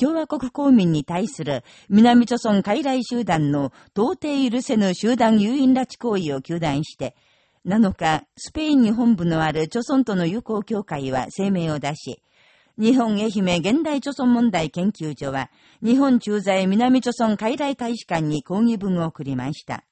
共和国公民に対する南朝村傀儡集団の到底許せぬ集団誘引拉致行為を求断して、7日、スペインに本部のある朝村との友好協会は声明を出し、日本愛媛現代朝村問題研究所は、日本駐在南朝村傀儡大使館に抗議文を送りました。